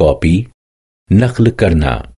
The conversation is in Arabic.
कॉपी नकल करना